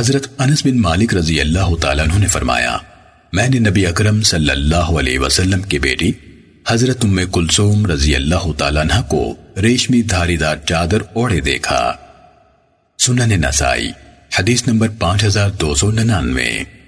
حضرت انس بن مالک رضی اللہ تعالیٰ عنہ نے فرمایا، میں نے نبی اکرم صلی اللہ علیہ وسلم کی بیٹی حضرت ام کلثوم رضی اللہ تعالیٰ عنہ کو ریشمی دھاری دار چادر اوڑے دیکھا۔ سنن نسائی، حدیث نمبر پانچ ہزار دو سو ننانوے۔